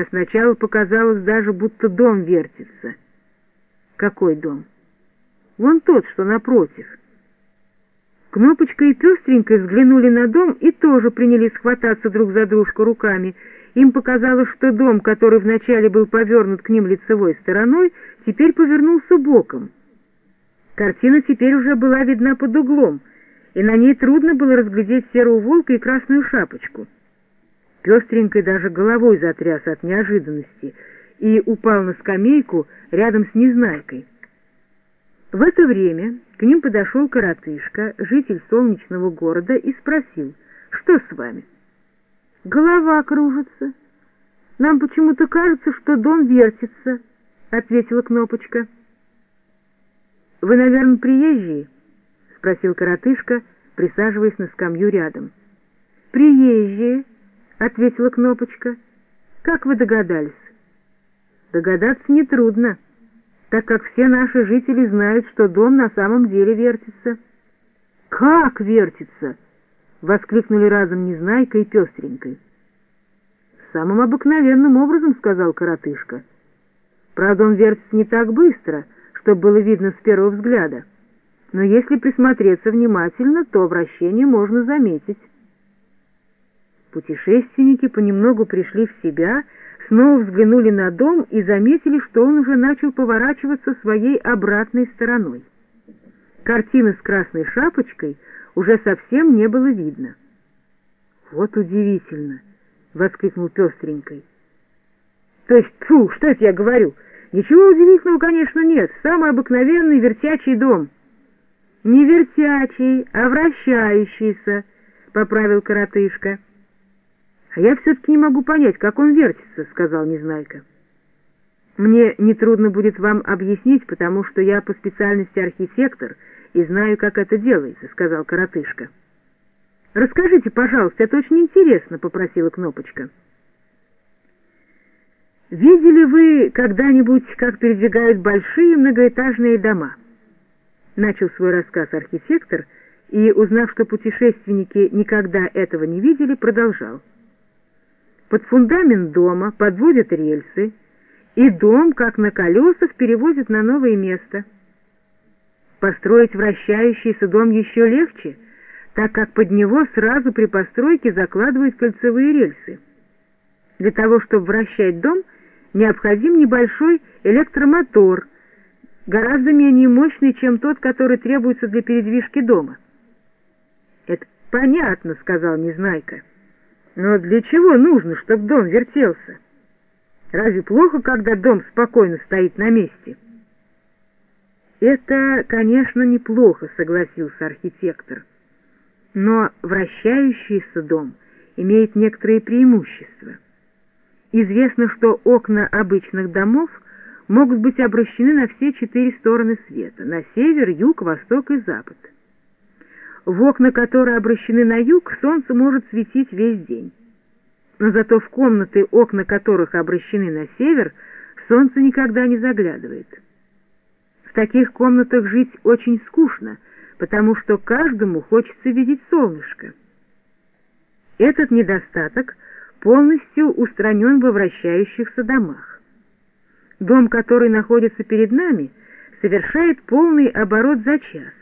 а сначала показалось даже, будто дом вертится. Какой дом? Вон тот, что напротив. Кнопочка и Пестренькая взглянули на дом и тоже принялись хвататься друг за дружку руками. Им показалось, что дом, который вначале был повернут к ним лицевой стороной, теперь повернулся боком. Картина теперь уже была видна под углом, и на ней трудно было разглядеть серого волка и красную шапочку. Пестренькой даже головой затряс от неожиданности и упал на скамейку рядом с Незнайкой. В это время к ним подошел коротышка, житель солнечного города, и спросил, что с вами? Голова кружится. Нам почему-то кажется, что дом вертится, ответила Кнопочка. Вы, наверное, приезжие? спросил коротышка, присаживаясь на скамью рядом. Приезжие, ответила Кнопочка. Как вы догадались? Догадаться нетрудно так как все наши жители знают, что дом на самом деле вертится. «Как вертится?» — воскликнули разом Незнайка и Пестренькой. «Самым обыкновенным образом», — сказал коротышка. «Правда, он вертится не так быстро, чтобы было видно с первого взгляда, но если присмотреться внимательно, то вращение можно заметить». Путешественники понемногу пришли в себя снова взглянули на дом и заметили, что он уже начал поворачиваться своей обратной стороной. Картины с красной шапочкой уже совсем не было видно. «Вот удивительно!» — воскликнул пестренькой. «То есть, фу, что это я говорю? Ничего удивительного, конечно, нет. Самый обыкновенный вертячий дом». «Не вертячий, а вращающийся», — поправил коротышка. «А я все-таки не могу понять, как он вертится», — сказал Незнайка. «Мне нетрудно будет вам объяснить, потому что я по специальности архитектор и знаю, как это делается», — сказал коротышка. «Расскажите, пожалуйста, это очень интересно», — попросила Кнопочка. «Видели вы когда-нибудь, как передвигают большие многоэтажные дома?» Начал свой рассказ архитектор и, узнав, что путешественники никогда этого не видели, продолжал. Под фундамент дома подводят рельсы, и дом, как на колесах, перевозят на новое место. Построить вращающийся дом еще легче, так как под него сразу при постройке закладывают кольцевые рельсы. Для того, чтобы вращать дом, необходим небольшой электромотор, гораздо менее мощный, чем тот, который требуется для передвижки дома. «Это понятно», — сказал Незнайка. Но для чего нужно, чтобы дом вертелся? Разве плохо, когда дом спокойно стоит на месте? Это, конечно, неплохо, согласился архитектор. Но вращающийся дом имеет некоторые преимущества. Известно, что окна обычных домов могут быть обращены на все четыре стороны света — на север, юг, восток и запад. В окна, которые обращены на юг, солнце может светить весь день. Но зато в комнаты, окна которых обращены на север, солнце никогда не заглядывает. В таких комнатах жить очень скучно, потому что каждому хочется видеть солнышко. Этот недостаток полностью устранен во вращающихся домах. Дом, который находится перед нами, совершает полный оборот за час.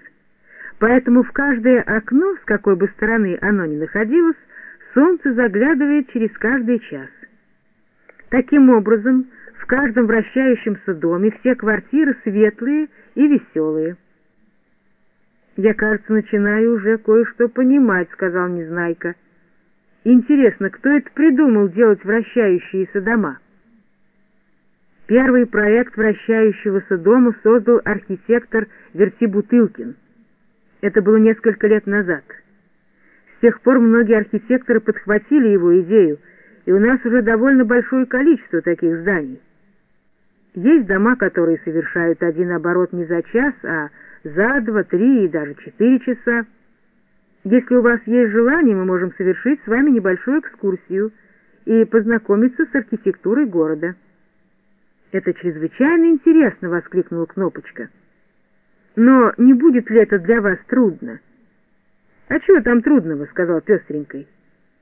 Поэтому в каждое окно, с какой бы стороны оно ни находилось, солнце заглядывает через каждый час. Таким образом, в каждом вращающемся доме все квартиры светлые и веселые. «Я, кажется, начинаю уже кое-что понимать», — сказал Незнайка. «Интересно, кто это придумал делать вращающиеся дома?» Первый проект вращающегося дома создал архитектор Вертибутылкин. Это было несколько лет назад. С тех пор многие архитекторы подхватили его идею, и у нас уже довольно большое количество таких зданий. Есть дома, которые совершают один оборот не за час, а за два, три и даже четыре часа. Если у вас есть желание, мы можем совершить с вами небольшую экскурсию и познакомиться с архитектурой города. «Это чрезвычайно интересно!» — воскликнула Кнопочка. Но не будет ли это для вас трудно? — А чего там трудного? — сказал пестренькой.